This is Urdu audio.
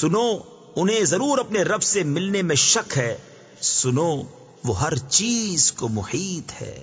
سنو، انہیں ضرور اپنے رب سے ملنے میں شک ہے۔ سنو، وہ ہر چیز کو محیط ہے۔